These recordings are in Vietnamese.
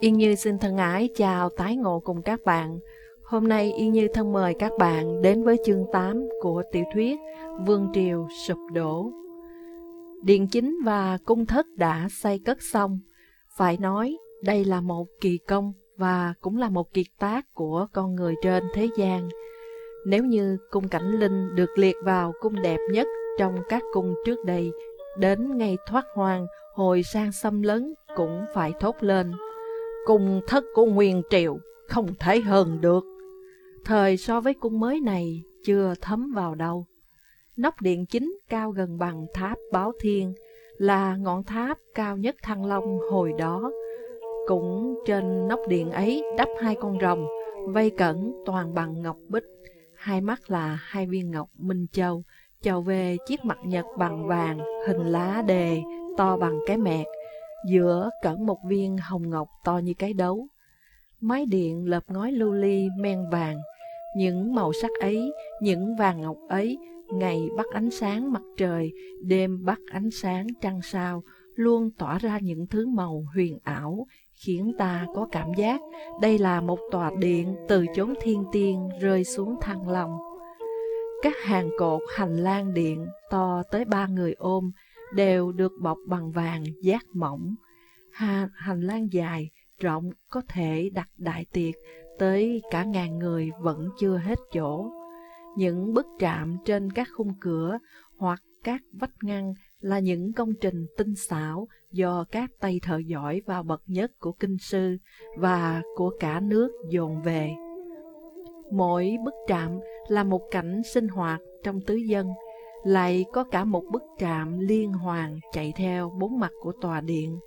Yên Như xin thân ái chào tái ngộ cùng các bạn. Hôm nay Yên Như thân mời các bạn đến với chương 8 của tiểu thuyết Vương Triều Sụp Đổ. Điện chính và cung thất đã xây cất xong. Phải nói đây là một kỳ công và cũng là một kiệt tác của con người trên thế gian. Nếu như cung cảnh linh được liệt vào cung đẹp nhất trong các cung trước đây, đến ngày thoát hoàng hồi sang xâm lấn cũng phải thốt lên cung thất của Nguyên Triều không thể hơn được. Thời so với cung mới này chưa thấm vào đâu. Nóc điện chính cao gần bằng tháp Báo Thiên là ngọn tháp cao nhất Thăng Long hồi đó. Cũng trên nóc điện ấy đắp hai con rồng, vây cẩn toàn bằng ngọc bích. Hai mắt là hai viên ngọc Minh Châu, chào về chiếc mặt nhật bằng vàng, hình lá đề, to bằng cái mẹt giữa cẩn một viên hồng ngọc to như cái đấu. Mái điện lợp ngói lưu ly men vàng, những màu sắc ấy, những vàng ngọc ấy, ngày bắt ánh sáng mặt trời, đêm bắt ánh sáng trăng sao, luôn tỏa ra những thứ màu huyền ảo, khiến ta có cảm giác đây là một tòa điện từ chốn thiên tiên rơi xuống thăng long. Các hàng cột hành lang điện to tới ba người ôm, đều được bọc bằng vàng giác mỏng. Hà, hành lang dài, rộng có thể đặt đại tiệc tới cả ngàn người vẫn chưa hết chỗ. Những bức trạm trên các khung cửa hoặc các vách ngăn là những công trình tinh xảo do các tay thợ giỏi và bậc nhất của kinh sư và của cả nước dồn về. Mỗi bức trạm là một cảnh sinh hoạt trong tứ dân, lại có cả một bức trạm liên hoàn chạy theo bốn mặt của tòa điện.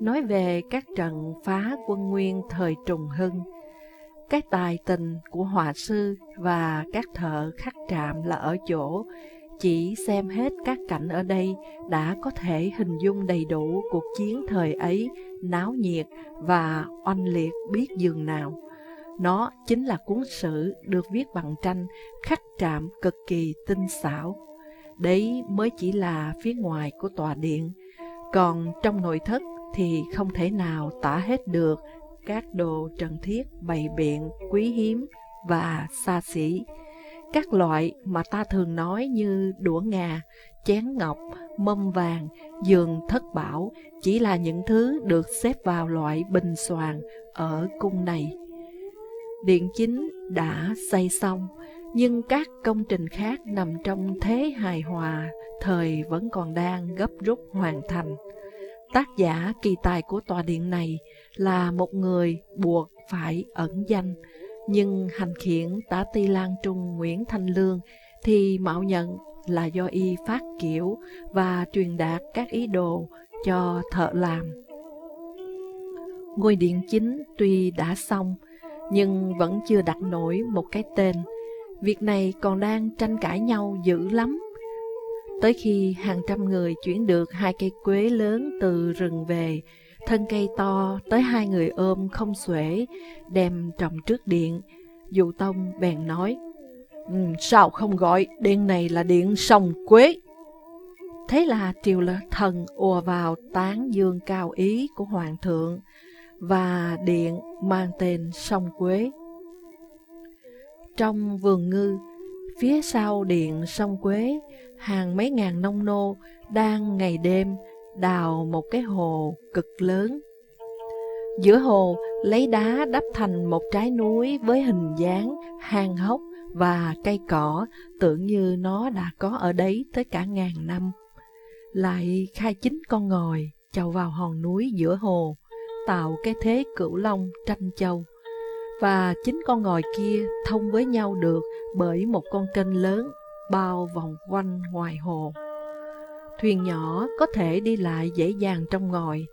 Nói về các trận phá quân nguyên thời trùng hưng, cái tài tình của họa sư và các thợ khắc trạm là ở chỗ chỉ xem hết các cảnh ở đây đã có thể hình dung đầy đủ cuộc chiến thời ấy náo nhiệt và oanh liệt biết dường nào. Nó chính là cuốn sử được viết bằng tranh khắc trạm cực kỳ tinh xảo. Đấy mới chỉ là phía ngoài của tòa điện. Còn trong nội thất thì không thể nào tả hết được các đồ trần thiết bày biện quý hiếm và xa xỉ. Các loại mà ta thường nói như đũa ngà, chén ngọc, mâm vàng, giường thất bảo chỉ là những thứ được xếp vào loại bình xoàn ở cung này. Điện chính đã xây xong, nhưng các công trình khác nằm trong thế hài hòa, thời vẫn còn đang gấp rút hoàn thành. Tác giả kỳ tài của tòa điện này là một người buộc phải ẩn danh, nhưng hành khiển tả ti Lan Trung Nguyễn Thanh Lương thì mạo nhận là do y phát kiểu và truyền đạt các ý đồ cho thợ làm. Ngôi điện chính tuy đã xong, nhưng vẫn chưa đặt nổi một cái tên. Việc này còn đang tranh cãi nhau dữ lắm. Tới khi hàng trăm người chuyển được hai cây quế lớn từ rừng về, thân cây to tới hai người ôm không xuể, đem trồng trước điện, Dụ Tông bèn nói, um, sao không gọi điện này là điện sông quế? Thế là triều là thần ùa vào tán dương cao ý của hoàng thượng và điện mang tên sông quế. Trong vườn ngư, phía sau điện sông quế, hàng mấy ngàn nông nô đang ngày đêm đào một cái hồ cực lớn. Giữa hồ lấy đá đắp thành một trái núi với hình dáng hang hốc và cây cỏ tưởng như nó đã có ở đấy tới cả ngàn năm. Lại khai chính con ngòi chầu vào hòn núi giữa hồ, tạo cái thế cửu long tranh châu. Và chính con ngòi kia thông với nhau được bởi một con kênh lớn bao vòng quanh ngoài hồ. Thuyền nhỏ có thể đi lại dễ dàng trong ngòi.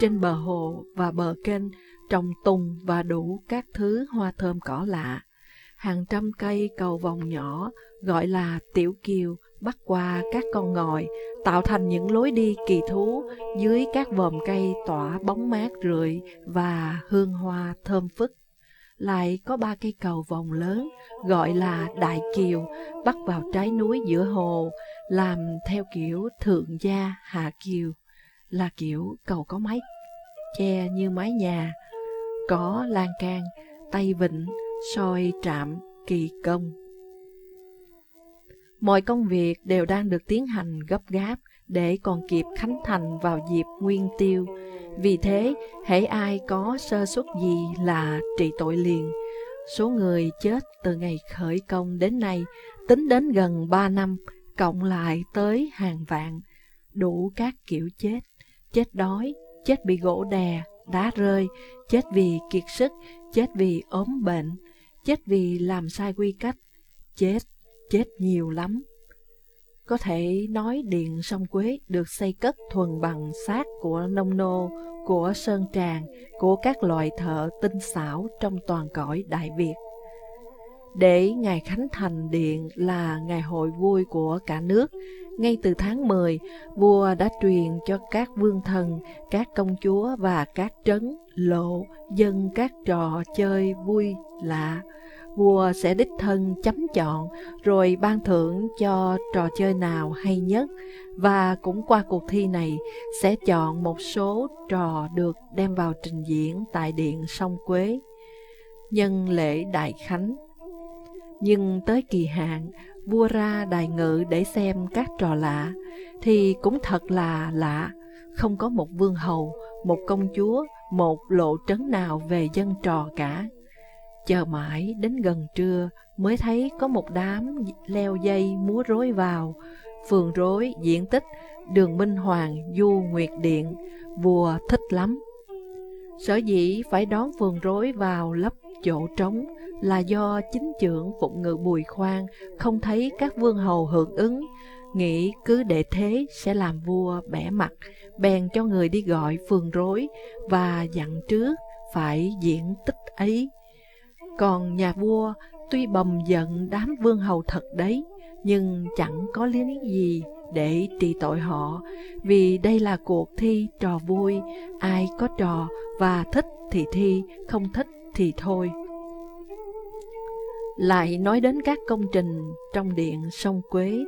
Trên bờ hồ và bờ kênh trồng tùng và đủ các thứ hoa thơm cỏ lạ. Hàng trăm cây cầu vòng nhỏ gọi là tiểu kiều bắt qua các con ngòi, tạo thành những lối đi kỳ thú dưới các vòm cây tỏa bóng mát rượi và hương hoa thơm phức lại có ba cây cầu vòng lớn gọi là Đại Kiều bắt vào trái núi giữa hồ, làm theo kiểu thượng gia hạ kiều, là kiểu cầu có mái che như mái nhà, có lan can, tay vịnh, soi trạm, kỳ công. Mọi công việc đều đang được tiến hành gấp gáp để còn kịp khánh thành vào dịp nguyên tiêu. Vì thế, hễ ai có sơ suất gì là trị tội liền. Số người chết từ ngày khởi công đến nay tính đến gần 3 năm, cộng lại tới hàng vạn, đủ các kiểu chết, chết đói, chết bị gỗ đè, đá rơi, chết vì kiệt sức, chết vì ốm bệnh, chết vì làm sai quy cách, chết, chết nhiều lắm. Có thể nói điện sông Quế được xây cất thuần bằng xác của nông nô, của sơn tràng, của các loại thợ tinh xảo trong toàn cõi Đại Việt. Để ngày Khánh Thành Điện là ngày hội vui của cả nước, ngay từ tháng 10, vua đã truyền cho các vương thần, các công chúa và các trấn, lộ, dân các trò chơi vui lạ. Vua sẽ đích thân chấm chọn, rồi ban thưởng cho trò chơi nào hay nhất, và cũng qua cuộc thi này sẽ chọn một số trò được đem vào trình diễn tại Điện Sông Quế. Nhân lễ Đại Khánh Nhưng tới kỳ hạn, vua ra đài ngự để xem các trò lạ, thì cũng thật là lạ, không có một vương hầu, một công chúa, một lộ trấn nào về dân trò cả. Chờ mãi đến gần trưa mới thấy có một đám leo dây múa rối vào, phường rối diện tích đường Minh Hoàng Du Nguyệt Điện, vua thích lắm. Sở dĩ phải đón phường rối vào lấp chỗ trống là do chính trưởng phụng ngự Bùi Khoan không thấy các vương hầu hưởng ứng, nghĩ cứ để thế sẽ làm vua bẻ mặt, bèn cho người đi gọi phường rối và dặn trước phải diễn tích ấy. Còn nhà vua tuy bầm giận đám vương hầu thật đấy, nhưng chẳng có lý gì để trị tội họ, vì đây là cuộc thi trò vui, ai có trò và thích thì thi, không thích thì thôi. Lại nói đến các công trình trong điện sông Quế,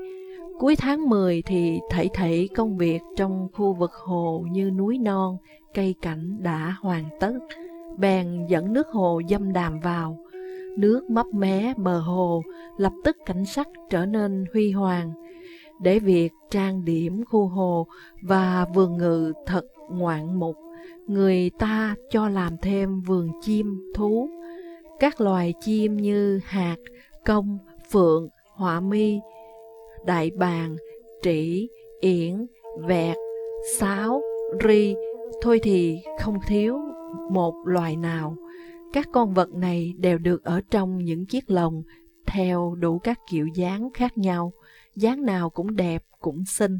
cuối tháng 10 thì thảy thảy công việc trong khu vực hồ như núi non, cây cảnh đã hoàn tất, bèn dẫn nước hồ dâm đàm vào. Nước mấp mé bờ hồ, lập tức cảnh sắc trở nên huy hoàng, để việc trang điểm khu hồ và vườn ngự thật ngoạn mục, người ta cho làm thêm vườn chim, thú, các loài chim như hạt, công, phượng, họa mi, đại bàng, trĩ, yển, vẹt, sáo, ri, thôi thì không thiếu một loài nào. Các con vật này đều được ở trong những chiếc lồng theo đủ các kiểu dáng khác nhau, dáng nào cũng đẹp, cũng xinh.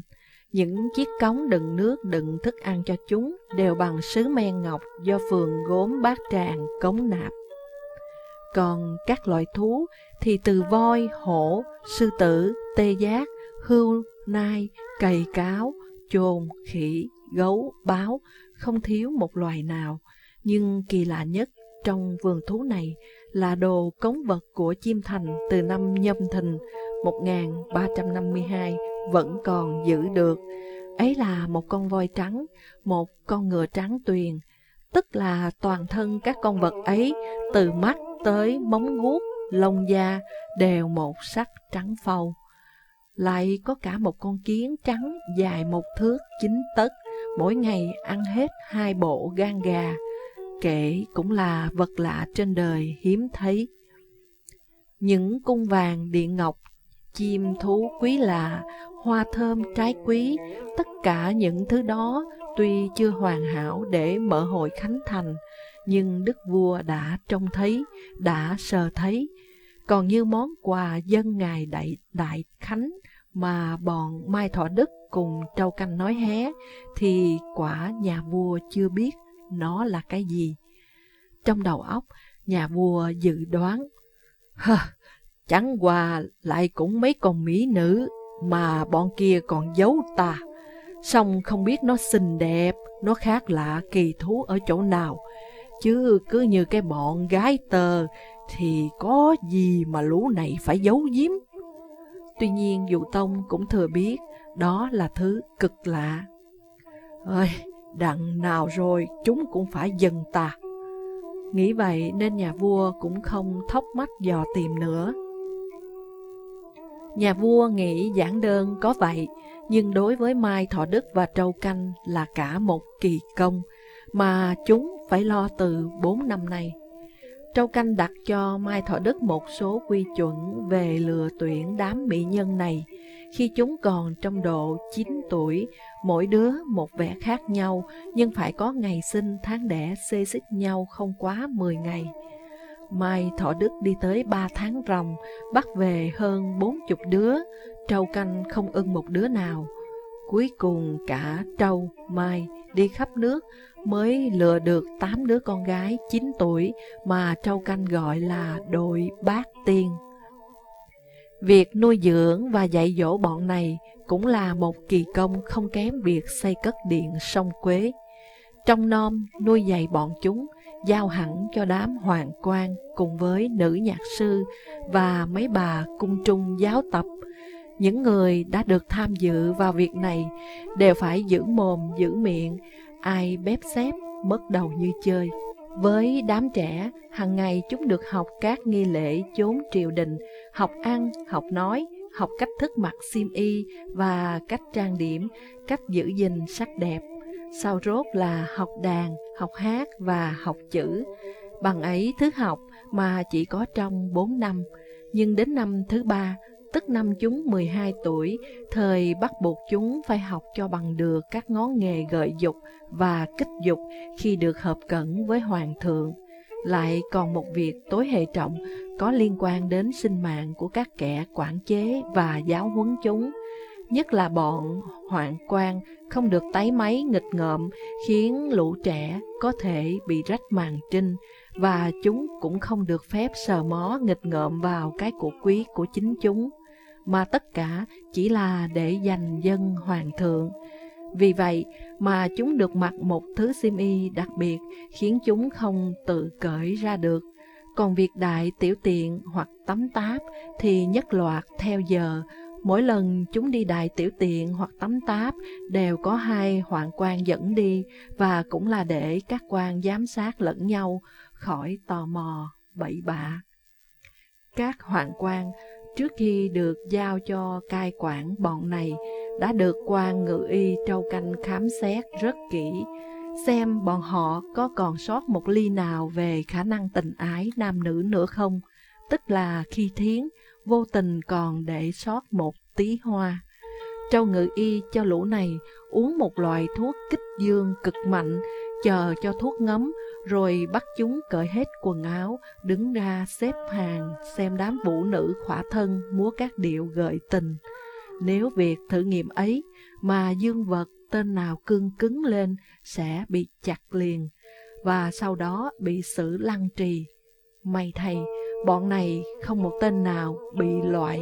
Những chiếc cống đựng nước đựng thức ăn cho chúng đều bằng sứ men ngọc do phường gốm bát tràng cống nạp. Còn các loại thú thì từ voi, hổ, sư tử, tê giác, hươu, nai, cầy cáo, chồn, khỉ, gấu, báo, không thiếu một loài nào. Nhưng kỳ lạ nhất trong vườn thú này là đồ cống vật của chim thành từ năm nhâm thìn 1352 vẫn còn giữ được. Ấy là một con voi trắng, một con ngựa trắng tuyền, tức là toàn thân các con vật ấy từ mắt tới móng guốc, lông da đều một sắc trắng phau. Lại có cả một con kiến trắng dài một thước chín tấc, mỗi ngày ăn hết hai bộ gan gà. Kể cũng là vật lạ trên đời hiếm thấy. Những cung vàng điện ngọc, chim thú quý lạ, hoa thơm trái quý, tất cả những thứ đó tuy chưa hoàn hảo để mở hội khánh thành, nhưng đức vua đã trông thấy, đã sờ thấy. Còn như món quà dân ngài đại, đại khánh mà bọn Mai Thọ Đức cùng Trâu Canh nói hé, thì quả nhà vua chưa biết nó là cái gì. Trong đầu óc, nhà vua dự đoán, Hờ, chẳng qua lại cũng mấy con mỹ nữ mà bọn kia còn giấu ta. Xong không biết nó xinh đẹp, nó khác lạ kỳ thú ở chỗ nào. Chứ cứ như cái bọn gái tờ thì có gì mà lũ này phải giấu giếm. Tuy nhiên Dụ Tông cũng thừa biết đó là thứ cực lạ. Ơi, đặng nào rồi chúng cũng phải dần ta. Nghĩ vậy nên nhà vua cũng không thóc mắt dò tìm nữa. Nhà vua nghĩ giảng đơn có vậy, nhưng đối với Mai Thọ Đức và Trâu Canh là cả một kỳ công, mà chúng phải lo từ 4 năm nay. Trâu Canh đặt cho Mai Thọ Đức một số quy chuẩn về lừa tuyển đám mỹ nhân này, khi chúng còn trong độ 9 tuổi, mỗi đứa một vẻ khác nhau, nhưng phải có ngày sinh tháng đẻ xê xích nhau không quá 10 ngày. Mai Thọ Đức đi tới 3 tháng ròng, bắt về hơn 40 đứa, trâu canh không ưng một đứa nào. Cuối cùng cả trâu, Mai đi khắp nước mới lừa được 8 đứa con gái 9 tuổi mà trâu canh gọi là đội bát tiên. Việc nuôi dưỡng và dạy dỗ bọn này cũng là một kỳ công không kém việc xây cất điện sông Quế. Trong nom nuôi dạy bọn chúng, giao hẳn cho đám hoàng quan cùng với nữ nhạc sư và mấy bà cung trung giáo tập. Những người đã được tham dự vào việc này đều phải giữ mồm giữ miệng, ai bếp xếp mất đầu như chơi. Với đám trẻ, hàng ngày chúng được học các nghi lễ chốn triều đình, học ăn, học nói, học cách thức mặc xiêm y và cách trang điểm, cách giữ gìn sắc đẹp. Sau rốt là học đàn, học hát và học chữ. Bằng ấy thứ học mà chỉ có trong 4 năm, nhưng đến năm thứ ba, tức năm chúng 12 tuổi, thời bắt buộc chúng phải học cho bằng được các ngón nghề gợi dục và kích dục khi được hợp cẩn với hoàng thượng. Lại còn một việc tối hệ trọng có liên quan đến sinh mạng của các kẻ quản chế và giáo huấn chúng, nhất là bọn hoạn quan không được tái máy nghịch ngợm khiến lũ trẻ có thể bị rách màn trinh và chúng cũng không được phép sờ mó nghịch ngợm vào cái của quý của chính chúng, mà tất cả chỉ là để dành dân hoàng thượng. Vì vậy mà chúng được mặc một thứ xiêm y đặc biệt khiến chúng không tự cởi ra được. Còn việc đại tiểu tiện hoặc tắm táp thì nhất loạt theo giờ. Mỗi lần chúng đi đại tiểu tiện hoặc tắm táp đều có hai hoàng quan dẫn đi và cũng là để các quan giám sát lẫn nhau khỏi tò mò, bậy bạ. Các hoàng quan trước khi được giao cho cai quản bọn này đã được quan ngự y trâu canh khám xét rất kỹ, xem bọn họ có còn sót một ly nào về khả năng tình ái nam nữ nữa không, tức là khi thiến, vô tình còn để sót một tí hoa. Trâu ngự y cho lũ này uống một loại thuốc kích dương cực mạnh, chờ cho thuốc ngấm, rồi bắt chúng cởi hết quần áo, đứng ra xếp hàng xem đám vũ nữ khỏa thân múa các điệu gợi tình. Nếu việc thử nghiệm ấy mà dương vật tên nào cương cứng lên sẽ bị chặt liền và sau đó bị xử lăng trì. May thầy, bọn này không một tên nào bị loại.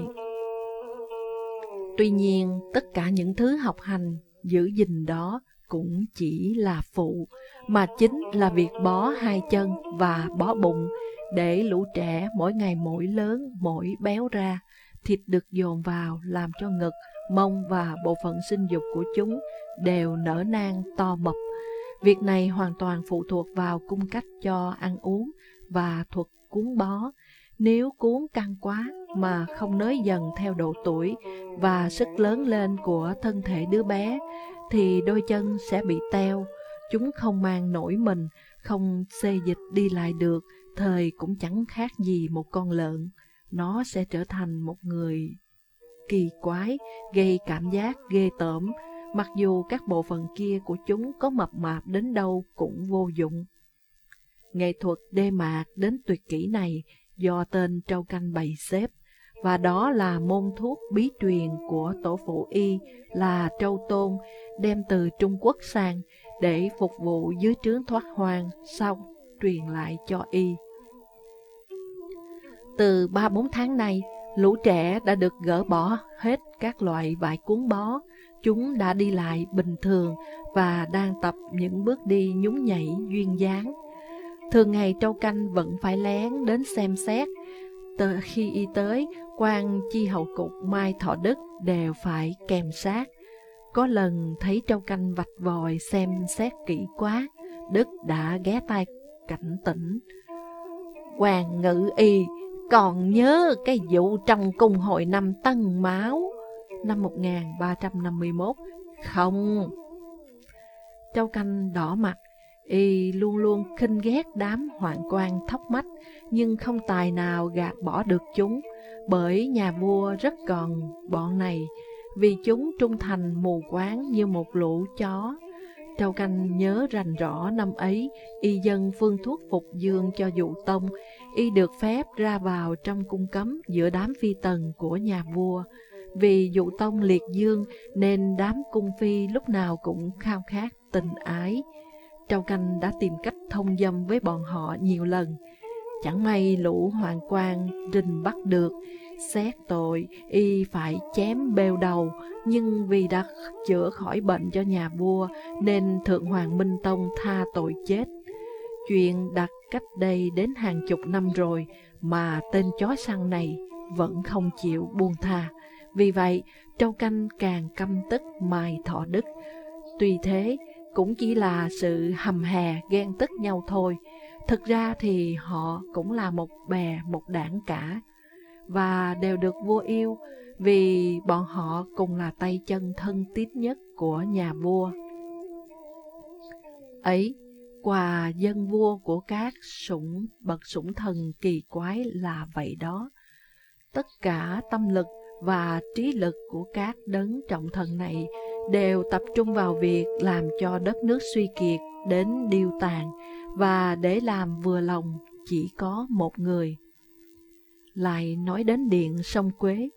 Tuy nhiên, tất cả những thứ học hành, giữ gìn đó cũng chỉ là phụ, mà chính là việc bó hai chân và bó bụng để lũ trẻ mỗi ngày mỗi lớn, mỗi béo ra, thịt được dồn vào làm cho ngực, mông và bộ phận sinh dục của chúng đều nở nang to mập. Việc này hoàn toàn phụ thuộc vào cung cách cho ăn uống và thuật cuốn bó. Nếu cuốn căng quá mà không nới dần theo độ tuổi và sức lớn lên của thân thể đứa bé, thì đôi chân sẽ bị teo, chúng không mang nổi mình, không xê dịch đi lại được, thời cũng chẳng khác gì một con lợn. Nó sẽ trở thành một người kỳ quái, gây cảm giác ghê tởm, mặc dù các bộ phận kia của chúng có mập mạp đến đâu cũng vô dụng. Nghệ thuật đê mạc đến tuyệt kỹ này do tên trâu canh bày xếp, và đó là môn thuốc bí truyền của tổ phụ y là trâu tôn đem từ Trung Quốc sang để phục vụ dưới trướng thoát hoang sau truyền lại cho y. Từ 3-4 tháng nay, lũ trẻ đã được gỡ bỏ hết các loại vải cuốn bó, chúng đã đi lại bình thường và đang tập những bước đi nhún nhảy duyên dáng. Thường ngày trâu canh vẫn phải lén đến xem xét, từ khi y tới, quan chi hậu cục Mai Thọ Đức đều phải kèm sát. Có lần thấy trâu canh vạch vòi xem xét kỹ quá, Đức đã ghé tay cảnh tỉnh. Hoàng ngự y còn nhớ cái vụ trong cung hội năm Tân Máu năm 1351 không? Châu Canh đỏ mặt, y luôn luôn khinh ghét đám hoạn quan thóc mắt, nhưng không tài nào gạt bỏ được chúng, bởi nhà vua rất còn bọn này, vì chúng trung thành mù quáng như một lũ chó. Trâu Canh nhớ rành rõ năm ấy, y dân phương thuốc phục dương cho dụ tông, y được phép ra vào trong cung cấm giữa đám phi tần của nhà vua. Vì dụ tông liệt dương nên đám cung phi lúc nào cũng khao khát tình ái. Trâu Canh đã tìm cách thông dâm với bọn họ nhiều lần. Chẳng may lũ hoàng quan rình bắt được, xét tội y phải chém bêu đầu, nhưng vì đã chữa khỏi bệnh cho nhà vua nên Thượng Hoàng Minh Tông tha tội chết. Chuyện đặt cách đây đến hàng chục năm rồi mà tên chó săn này vẫn không chịu buông tha. Vì vậy, Châu Canh càng căm tức Mai Thọ Đức. Tuy thế, cũng chỉ là sự hầm hè ghen tức nhau thôi. Thực ra thì họ cũng là một bè, một đảng cả. Và đều được vua yêu vì bọn họ cùng là tay chân thân tín nhất của nhà vua. Ấy, quà dân vua của các sủng bậc sủng thần kỳ quái là vậy đó. Tất cả tâm lực và trí lực của các đấng trọng thần này đều tập trung vào việc làm cho đất nước suy kiệt đến điêu tàn và để làm vừa lòng chỉ có một người. Lại nói đến điện sông Quế,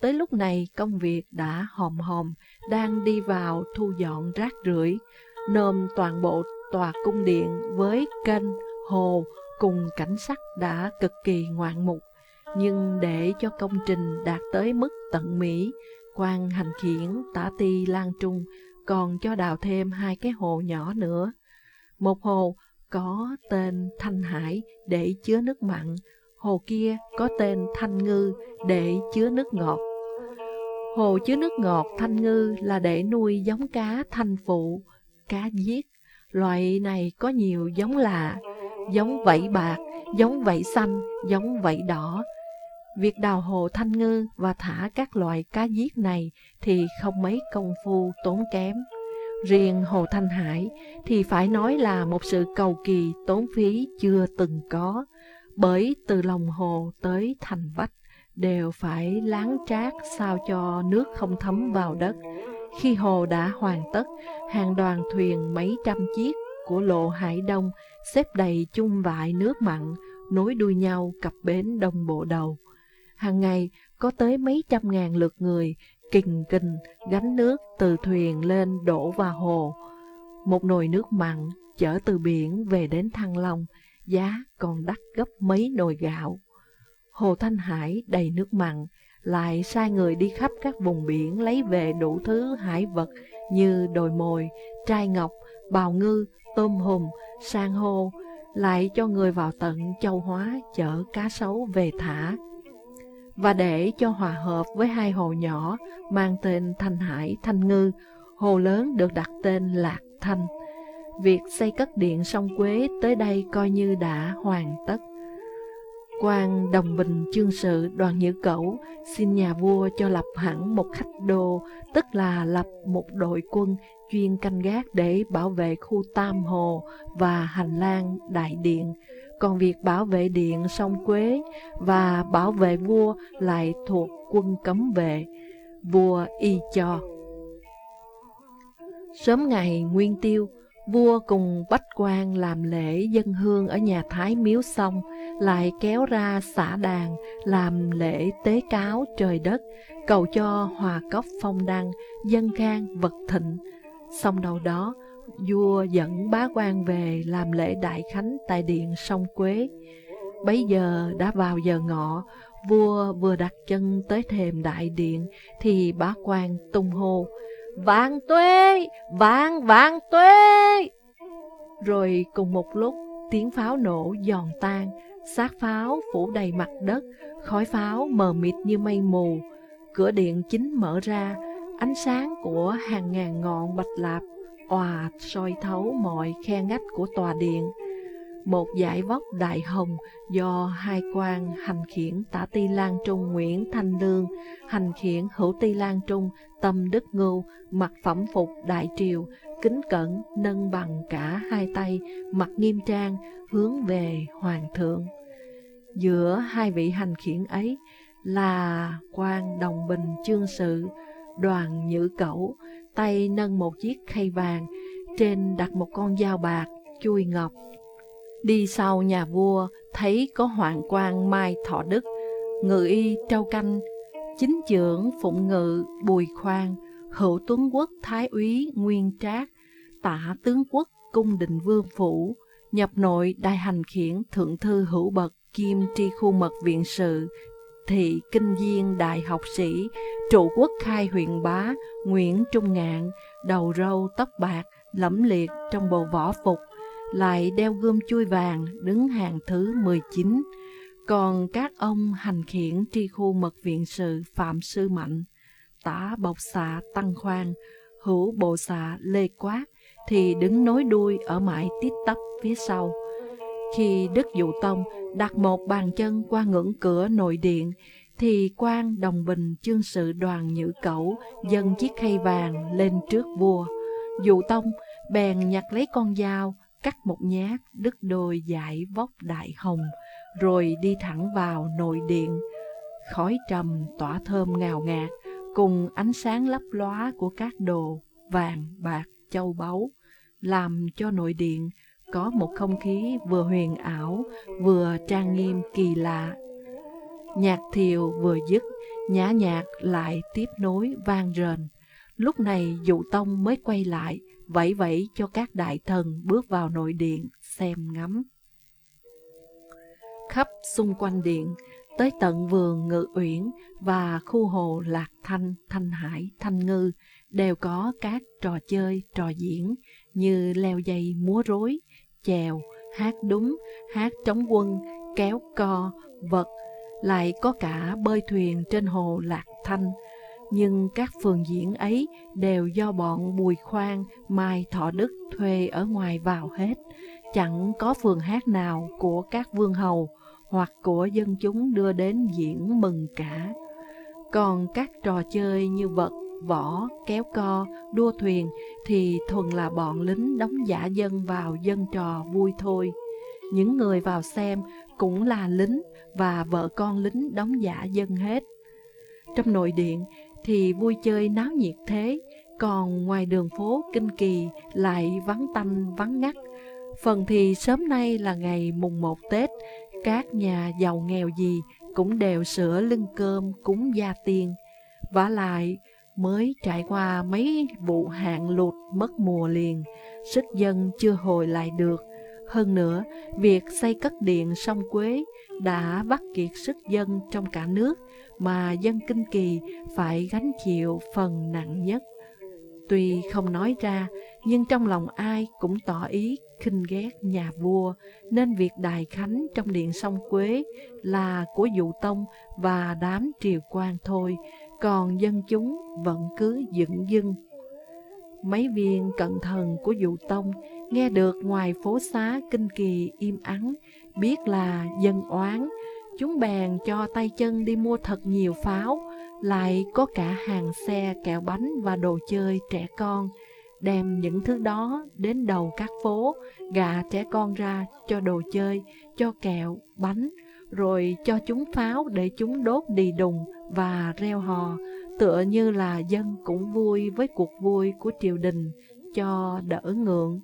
tới lúc này công việc đã hòm hòm, đang đi vào thu dọn rác rưởi, nôm toàn bộ tòa cung điện với kênh, hồ cùng cảnh sắc đã cực kỳ ngoạn mục. Nhưng để cho công trình đạt tới mức tận mỹ, quan hành khiển tả ti lan trung còn cho đào thêm hai cái hồ nhỏ nữa. Một hồ có tên Thanh Hải để chứa nước mặn, hồ kia có tên Thanh Ngư để chứa nước ngọt. Hồ chứa nước ngọt Thanh Ngư là để nuôi giống cá thanh phụ, cá giết. Loại này có nhiều giống lạ, giống vảy bạc, giống vảy xanh, giống vảy đỏ, Việc đào hồ thanh ngư và thả các loại cá giết này thì không mấy công phu tốn kém. Riêng hồ Thanh Hải thì phải nói là một sự cầu kỳ tốn phí chưa từng có, bởi từ lòng hồ tới thành vách đều phải láng trát sao cho nước không thấm vào đất. Khi hồ đã hoàn tất, hàng đoàn thuyền mấy trăm chiếc của lộ Hải Đông xếp đầy chung vại nước mặn, nối đuôi nhau cặp bến đông bộ đầu hàng ngày có tới mấy trăm ngàn lượt người kình kình gánh nước từ thuyền lên đổ vào hồ. Một nồi nước mặn chở từ biển về đến Thăng Long, giá còn đắt gấp mấy nồi gạo. Hồ Thanh Hải đầy nước mặn, lại sai người đi khắp các vùng biển lấy về đủ thứ hải vật như đồi mồi, trai ngọc, bào ngư, tôm hùm, san hô, lại cho người vào tận châu hóa chở cá sấu về thả. Và để cho hòa hợp với hai hồ nhỏ mang tên Thanh Hải, Thanh Ngư, hồ lớn được đặt tên Lạc Thanh. Việc xây cất điện sông Quế tới đây coi như đã hoàn tất. quan Đồng Bình Chương Sự đoàn Nhữ Cẩu xin nhà vua cho lập hẳn một khách đô, tức là lập một đội quân chuyên canh gác để bảo vệ khu Tam Hồ và hành lang Đại Điện, còn việc bảo vệ điện sông Quế và bảo vệ vua lại thuộc quân cấm vệ, vua y cho. Sớm ngày Nguyên Tiêu, vua cùng Bách quan làm lễ dân hương ở nhà Thái Miếu xong, lại kéo ra xã đàn làm lễ tế cáo trời đất, cầu cho hòa cốc phong đăng, dân khang vật thịnh. Xong đầu đó, vua dẫn bá quan về làm lễ đại khánh tại điện sông Quế. Bấy giờ đã vào giờ ngọ, vua vừa đặt chân tới thềm đại điện thì bá quan tung hô, Vạn tuế, vạn vạn tuế! Rồi cùng một lúc tiếng pháo nổ giòn tan, sát pháo phủ đầy mặt đất, khói pháo mờ mịt như mây mù. Cửa điện chính mở ra, ánh sáng của hàng ngàn ngọn bạch lạp òa soi thấu mọi khe ngách của tòa điện. một giải vóc đại hồng do hai quan hành khiển tả ti lan trung Nguyễn Thanh Lương, hành khiển hữu ti lan trung Tâm Đức Ngưu, mặc phẩm phục đại triều, kính cẩn nâng bằng cả hai tay, mặt nghiêm trang, hướng về hoàng thượng. Giữa hai vị hành khiển ấy là quan đồng bình chương sự, đoàn nhữ cẩu, tay nâng một chiếc khay vàng, trên đặt một con dao bạc, chui ngọc. Đi sau nhà vua, thấy có hoàng quan Mai Thọ Đức, ngự y trâu canh, chính trưởng phụng ngự Bùi Khoan, hữu tuấn quốc Thái úy Nguyên Trác, tả tướng quốc Cung đình Vương Phủ, nhập nội đại hành khiển thượng thư hữu bậc kim tri khu mật viện sự, thị kinh viên đại học sĩ, trụ quốc khai huyện bá, Nguyễn Trung Ngạn, đầu râu tóc bạc, lẫm liệt trong bộ võ phục, lại đeo gươm chui vàng đứng hàng thứ 19. Còn các ông hành khiển tri khu mật viện sự Phạm Sư Mạnh, tả bộc xạ Tăng Khoan, hữu bộ xạ Lê Quát thì đứng nối đuôi ở mãi tít tắp phía sau. Khi Đức Dụ Tông đặt một bàn chân qua ngưỡng cửa nội điện, thì quan đồng bình chương sự đoàn nhữ cẩu dâng chiếc khay vàng lên trước vua. Dụ Tông bèn nhặt lấy con dao, cắt một nhát đứt đôi dải vóc đại hồng, rồi đi thẳng vào nội điện. Khói trầm tỏa thơm ngào ngạt, cùng ánh sáng lấp lóa của các đồ vàng, bạc, châu báu, làm cho nội điện có một không khí vừa huyền ảo, vừa trang nghiêm kỳ lạ. Nhạc thiều vừa dứt, nhã nhạc lại tiếp nối vang rền. Lúc này dụ tông mới quay lại, vẫy vẫy cho các đại thần bước vào nội điện xem ngắm. Khắp xung quanh điện, tới tận vườn ngự uyển và khu hồ Lạc Thanh, Thanh Hải, Thanh Ngư đều có các trò chơi, trò diễn như leo dây múa rối, chèo, hát đúng, hát trống quân, kéo co, vật, lại có cả bơi thuyền trên hồ Lạc Thanh, nhưng các phường diễn ấy đều do bọn Bùi Khoan, Mai Thọ Đức thuê ở ngoài vào hết. Chẳng có phường hát nào của các vương hầu hoặc của dân chúng đưa đến diễn mừng cả. Còn các trò chơi như vật, võ, kéo co, đua thuyền thì thuần là bọn lính đóng giả dân vào dân trò vui thôi. Những người vào xem cũng là lính và vợ con lính đóng giả dân hết. Trong nội điện thì vui chơi náo nhiệt thế, còn ngoài đường phố Kinh Kỳ lại vắng tanh vắng ngắt. Phần thì sớm nay là ngày mùng 1 Tết, các nhà giàu nghèo gì cũng đều sửa lưng cơm cúng gia tiên. và lại, mới trải qua mấy vụ hạn lụt mất mùa liền, sức dân chưa hồi lại được. Hơn nữa, việc xây cất điện sông Quế đã bắt kiệt sức dân trong cả nước, mà dân Kinh Kỳ phải gánh chịu phần nặng nhất. Tuy không nói ra, nhưng trong lòng ai cũng tỏ ý khinh ghét nhà vua, nên việc đài khánh trong điện sông Quế là của dụ tông và đám triều quan thôi, còn dân chúng vẫn cứ dựng dưng. Mấy viên cận thần của dụ tông nghe được ngoài phố xá kinh kỳ im ắng, biết là dân oán, chúng bèn cho tay chân đi mua thật nhiều pháo, lại có cả hàng xe kẹo bánh và đồ chơi trẻ con, đem những thứ đó đến đầu các phố, gạ trẻ con ra cho đồ chơi, cho kẹo, bánh, rồi cho chúng pháo để chúng đốt đi đùng và reo hò, tựa như là dân cũng vui với cuộc vui của triều đình, cho đỡ ngượng.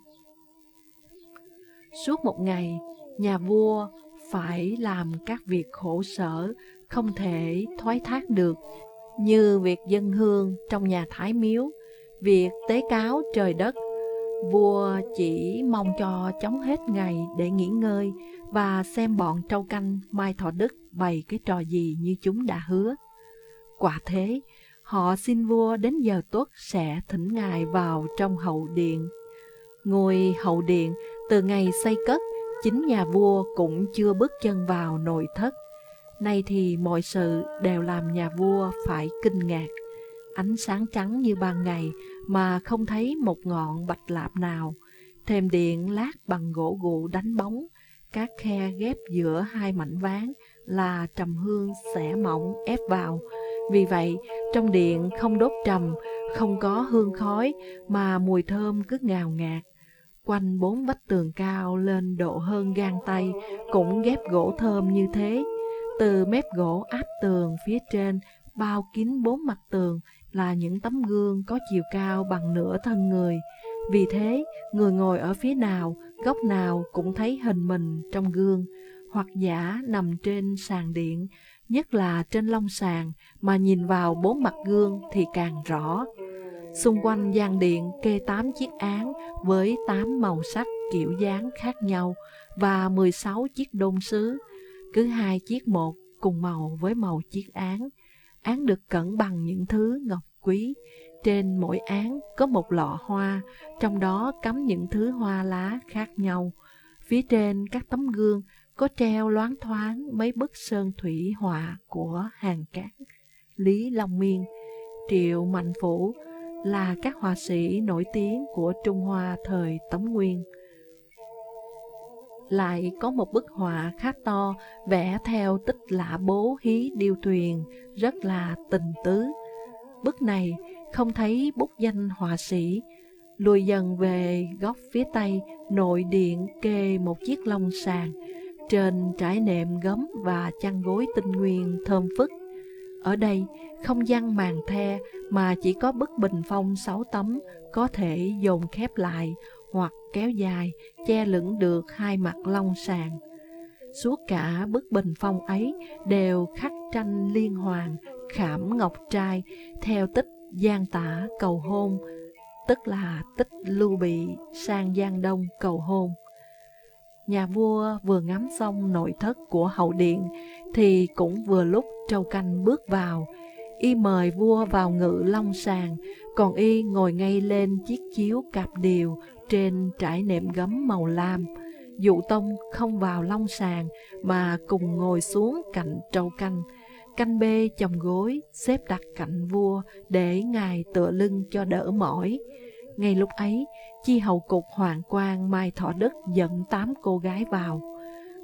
Suốt một ngày, nhà vua phải làm các việc khổ sở, không thể thoái thác được, như việc dân hương trong nhà thái miếu, việc tế cáo trời đất. Vua chỉ mong cho chóng hết ngày để nghỉ ngơi và xem bọn trâu canh Mai Thọ Đức bày cái trò gì như chúng đã hứa. Quả thế, họ xin vua đến giờ tuất sẽ thỉnh ngài vào trong hậu điện. Ngôi hậu điện từ ngày xây cất, chính nhà vua cũng chưa bước chân vào nội thất. Nay thì mọi sự đều làm nhà vua phải kinh ngạc. Ánh sáng trắng như ban ngày mà không thấy một ngọn bạch lạp nào. Thêm điện lát bằng gỗ gụ đánh bóng, các khe ghép giữa hai mảnh ván là trầm hương xẻ mỏng ép vào. Vì vậy, trong điện không đốt trầm, không có hương khói mà mùi thơm cứ ngào ngạt. Quanh bốn vách tường cao lên độ hơn gang tay cũng ghép gỗ thơm như thế. Từ mép gỗ áp tường phía trên bao kín bốn mặt tường là những tấm gương có chiều cao bằng nửa thân người. Vì thế, người ngồi ở phía nào, góc nào cũng thấy hình mình trong gương, hoặc giả nằm trên sàn điện, nhất là trên lông sàn mà nhìn vào bốn mặt gương thì càng rõ. Xung quanh gian điện kê 8 chiếc án với 8 màu sắc kiểu dáng khác nhau và 16 chiếc đôn sứ, cứ hai chiếc một cùng màu với màu chiếc án. Án được cẩn bằng những thứ ngọc quý. Trên mỗi án có một lọ hoa, trong đó cắm những thứ hoa lá khác nhau. Phía trên các tấm gương có treo loáng thoáng mấy bức sơn thủy họa của hàng cát. Lý Long Miên, Triệu Mạnh Phủ là các họa sĩ nổi tiếng của Trung Hoa thời Tống Nguyên. Lại có một bức họa khá to vẽ theo tích lã bố hí điêu thuyền, rất là tình tứ. Bức này không thấy bút danh họa sĩ, lùi dần về góc phía tây, nội điện kê một chiếc lông sàn, trên trải nệm gấm và chăn gối tinh nguyên thơm phức. Ở đây, không gian màn the mà chỉ có bức bình phong sáu tấm có thể dồn khép lại hoặc kéo dài, che lửng được hai mặt long sàn. Suốt cả bức bình phong ấy đều khắc tranh liên hoàn, khảm ngọc trai, theo tích Giang Tả cầu hôn, tức là tích Lưu Bị sang Giang Đông cầu hôn. Nhà vua vừa ngắm xong nội thất của hậu điện thì cũng vừa lúc Châu Canh bước vào, y mời vua vào ngự long sàng, còn y ngồi ngay lên chiếc chiếu cạp điều trên trải nệm gấm màu lam. Dụ Tông không vào long sàng mà cùng ngồi xuống cạnh Châu Canh, canh bê chồng gối, xếp đặt cạnh vua để ngài tựa lưng cho đỡ mỏi. Ngay lúc ấy, chi hầu cục hoàng quan Mai Thọ Đức dẫn tám cô gái vào.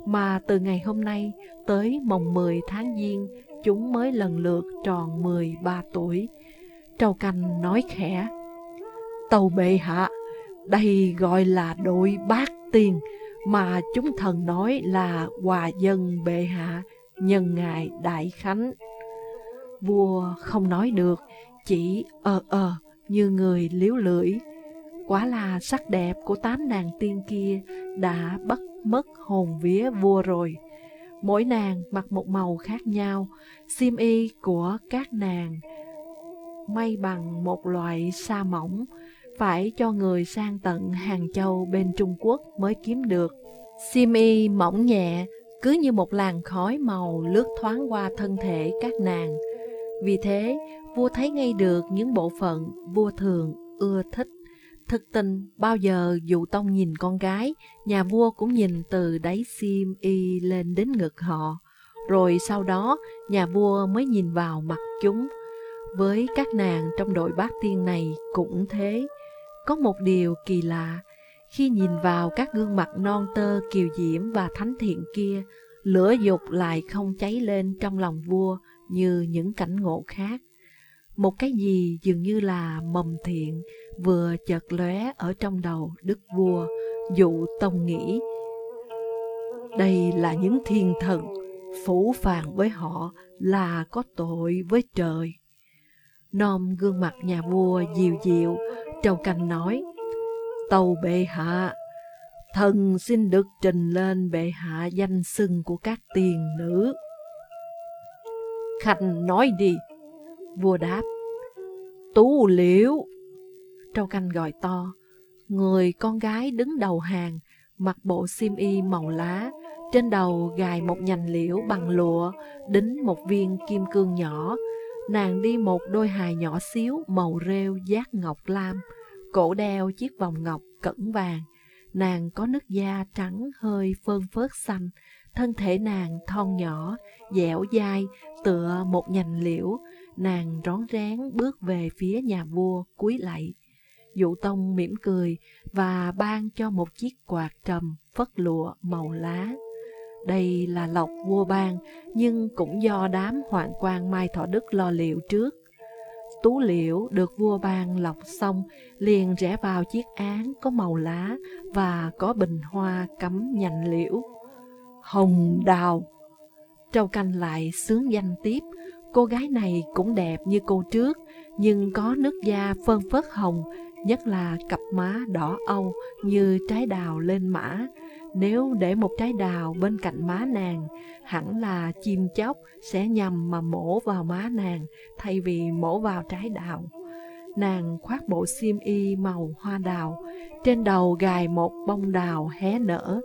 Mà từ ngày hôm nay tới mồng 10 tháng Giêng, chúng mới lần lượt tròn 13 tuổi. Trâu Canh nói khẽ, Tàu bệ hạ, đây gọi là đội bát tiền, mà chúng thần nói là hòa dân bệ hạ nhân ngày đại khánh. Vua không nói được, chỉ ờ ờ như người liếu lưỡi. Quá là sắc đẹp của tám nàng tiên kia đã bất mất hồn vía vua rồi. Mỗi nàng mặc một màu khác nhau, xiêm y của các nàng may bằng một loại sa mỏng, phải cho người sang tận Hàng Châu bên Trung Quốc mới kiếm được. Xiêm y mỏng nhẹ, cứ như một làn khói màu lướt thoáng qua thân thể các nàng. Vì thế, vua thấy ngay được những bộ phận vua thường ưa thích. Thực tình, bao giờ dụ tông nhìn con gái, nhà vua cũng nhìn từ đáy xiêm y lên đến ngực họ. Rồi sau đó, nhà vua mới nhìn vào mặt chúng. Với các nàng trong đội bát tiên này cũng thế. Có một điều kỳ lạ, khi nhìn vào các gương mặt non tơ kiều diễm và thánh thiện kia, lửa dục lại không cháy lên trong lòng vua như những cảnh ngộ khác. Một cái gì dường như là mầm thiện vừa chợt lóe ở trong đầu đức vua, dụ tông nghĩ. Đây là những thiên thần, phủ phàng với họ là có tội với trời. Nom gương mặt nhà vua dịu dịu, trầu canh nói, Tàu bệ hạ, thần xin được trình lên bệ hạ danh xưng của các tiền nữ. Khanh nói đi, vua đáp, tú liễu. Trâu canh gọi to, người con gái đứng đầu hàng, mặc bộ xiêm y màu lá, trên đầu gài một nhành liễu bằng lụa, đính một viên kim cương nhỏ. Nàng đi một đôi hài nhỏ xíu màu rêu giác ngọc lam, cổ đeo chiếc vòng ngọc cẩn vàng. Nàng có nước da trắng hơi phơn phớt xanh, thân thể nàng thon nhỏ, dẻo dai, tựa một nhành liễu. Nàng rón rén bước về phía nhà vua cúi lạy. Dụ Tông mỉm cười và ban cho một chiếc quạt trầm phất lụa màu lá. Đây là lộc vua ban, nhưng cũng do đám hoạn quan Mai Thọ Đức lo liệu trước. Tú liễu được vua ban lọc xong, liền rẽ vào chiếc án có màu lá và có bình hoa cắm nhành liễu. Hồng đào Trâu canh lại sướng danh tiếp, cô gái này cũng đẹp như cô trước, nhưng có nước da phơn phớt hồng, nhất là cặp má đỏ âu như trái đào lên mã. Nếu để một trái đào bên cạnh má nàng, hẳn là chim chóc sẽ nhầm mà mổ vào má nàng thay vì mổ vào trái đào. Nàng khoác bộ xiêm y màu hoa đào, trên đầu gài một bông đào hé nở.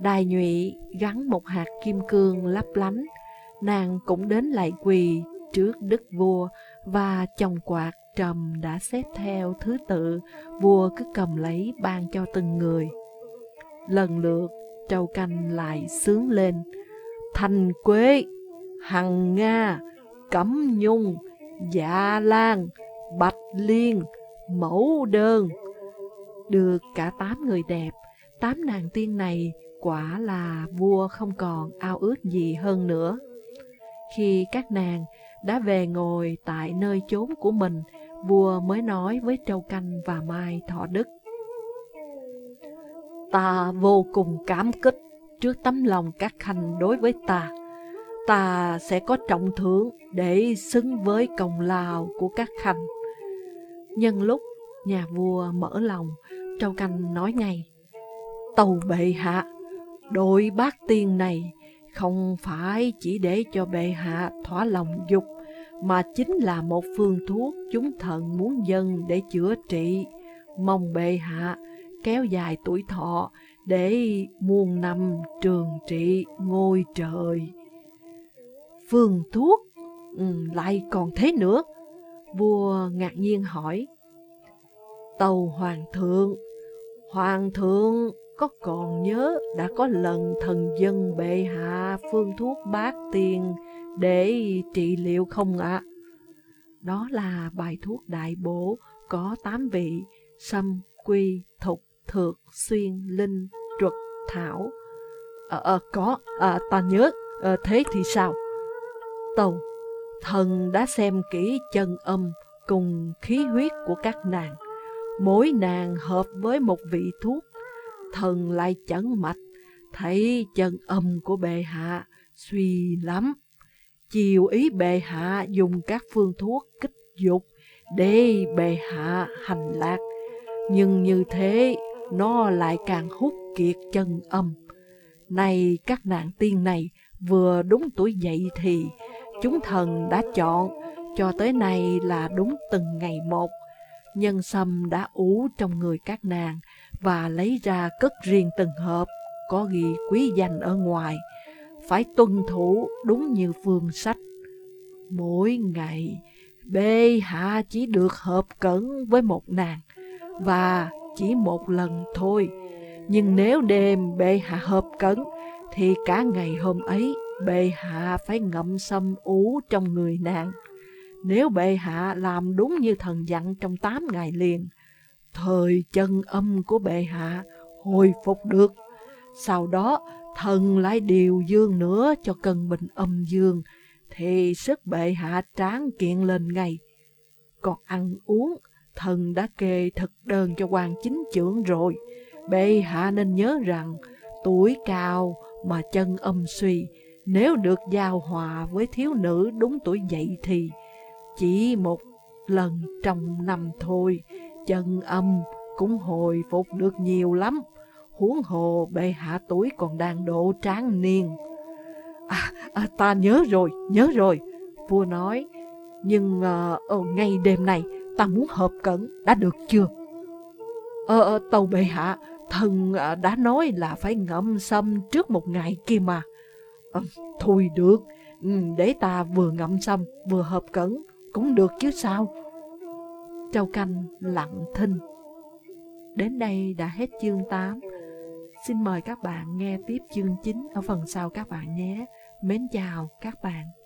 Đài nhụy gắn một hạt kim cương lấp lánh, nàng cũng đến lại quỳ trước đức vua và chồng quạt trầm đã xếp theo thứ tự, vua cứ cầm lấy ban cho từng người. Lần lượt, trâu canh lại sướng lên, Thành Quế, Hằng Nga, Cẩm Nhung, Dạ Lan, Bạch Liên, Mẫu Đơn. Được cả tám người đẹp, tám nàng tiên này quả là vua không còn ao ước gì hơn nữa. Khi các nàng đã về ngồi tại nơi chốn của mình, vua mới nói với Trâu Canh và Mai Thọ Đức. Ta vô cùng cảm kích trước tấm lòng các khanh đối với ta. Ta sẽ có trọng thưởng để xứng với công lao của các khanh. Nhân lúc nhà vua mở lòng, Trâu Canh nói ngay, Tàu bệ hạ, đội bát tiên này không phải chỉ để cho bệ hạ thỏa lòng dục, mà chính là một phương thuốc chúng thần muốn dân để chữa trị. Mong bệ hạ kéo dài tuổi thọ để muôn năm trường trị ngôi trời. Phương thuốc ừ, lại còn thế nữa. Vua ngạc nhiên hỏi. Tàu Hoàng thượng, Hoàng thượng có còn nhớ đã có lần thần dân bệ hạ phương thuốc bát tiền để trị liệu không ạ? Đó là bài thuốc đại bổ có tám vị, sâm, quy, thục, thược, xuyên, linh, truật, thảo. Ờ, à, à, có, à, ta nhớ, à, thế thì sao? Tâu, thần đã xem kỹ chân âm cùng khí huyết của các nàng. Mỗi nàng hợp với một vị thuốc, thần lại chẩn mạch, thấy chân âm của bệ hạ suy lắm. Chiều ý bệ hạ dùng các phương thuốc kích dục để bệ hạ hành lạc. Nhưng như thế, nó lại càng hút kiệt chân âm. Này các nạn tiên này, vừa đúng tuổi dậy thì, chúng thần đã chọn, cho tới nay là đúng từng ngày một. Nhân sâm đã ủ trong người các nàng và lấy ra cất riêng từng hộp, có ghi quý danh ở ngoài, phải tuân thủ đúng như phương sách. Mỗi ngày, bê hạ chỉ được hợp cẩn với một nàng, và chỉ một lần thôi. Nhưng nếu đêm bệ hạ hợp cấn, thì cả ngày hôm ấy bệ hạ phải ngậm sâm ú trong người nàng. Nếu bệ hạ làm đúng như thần dặn trong tám ngày liền, thời chân âm của bệ hạ hồi phục được. Sau đó, thần lại điều dương nữa cho cân bình âm dương, thì sức bệ hạ tráng kiện lên ngày. Còn ăn uống, thần đã kê thực đơn cho quan chính trưởng rồi. Bệ hạ nên nhớ rằng, tuổi cao mà chân âm suy, nếu được giao hòa với thiếu nữ đúng tuổi dậy thì, chỉ một lần trong năm thôi, chân âm cũng hồi phục được nhiều lắm. Huống hồ bệ hạ tuổi còn đang độ tráng niên. À, à, ta nhớ rồi, nhớ rồi, vua nói. Nhưng uh, ngay đêm này, ta muốn hợp cẩn, đã được chưa? Ờ, ờ tàu bệ hạ, thần à, đã nói là phải ngậm sâm trước một ngày kia mà. Ờ, thôi được, ừ, để ta vừa ngậm sâm, vừa hợp cẩn, cũng được chứ sao? Châu Canh lặng thinh. Đến đây đã hết chương 8. Xin mời các bạn nghe tiếp chương 9 ở phần sau các bạn nhé. Mến chào các bạn.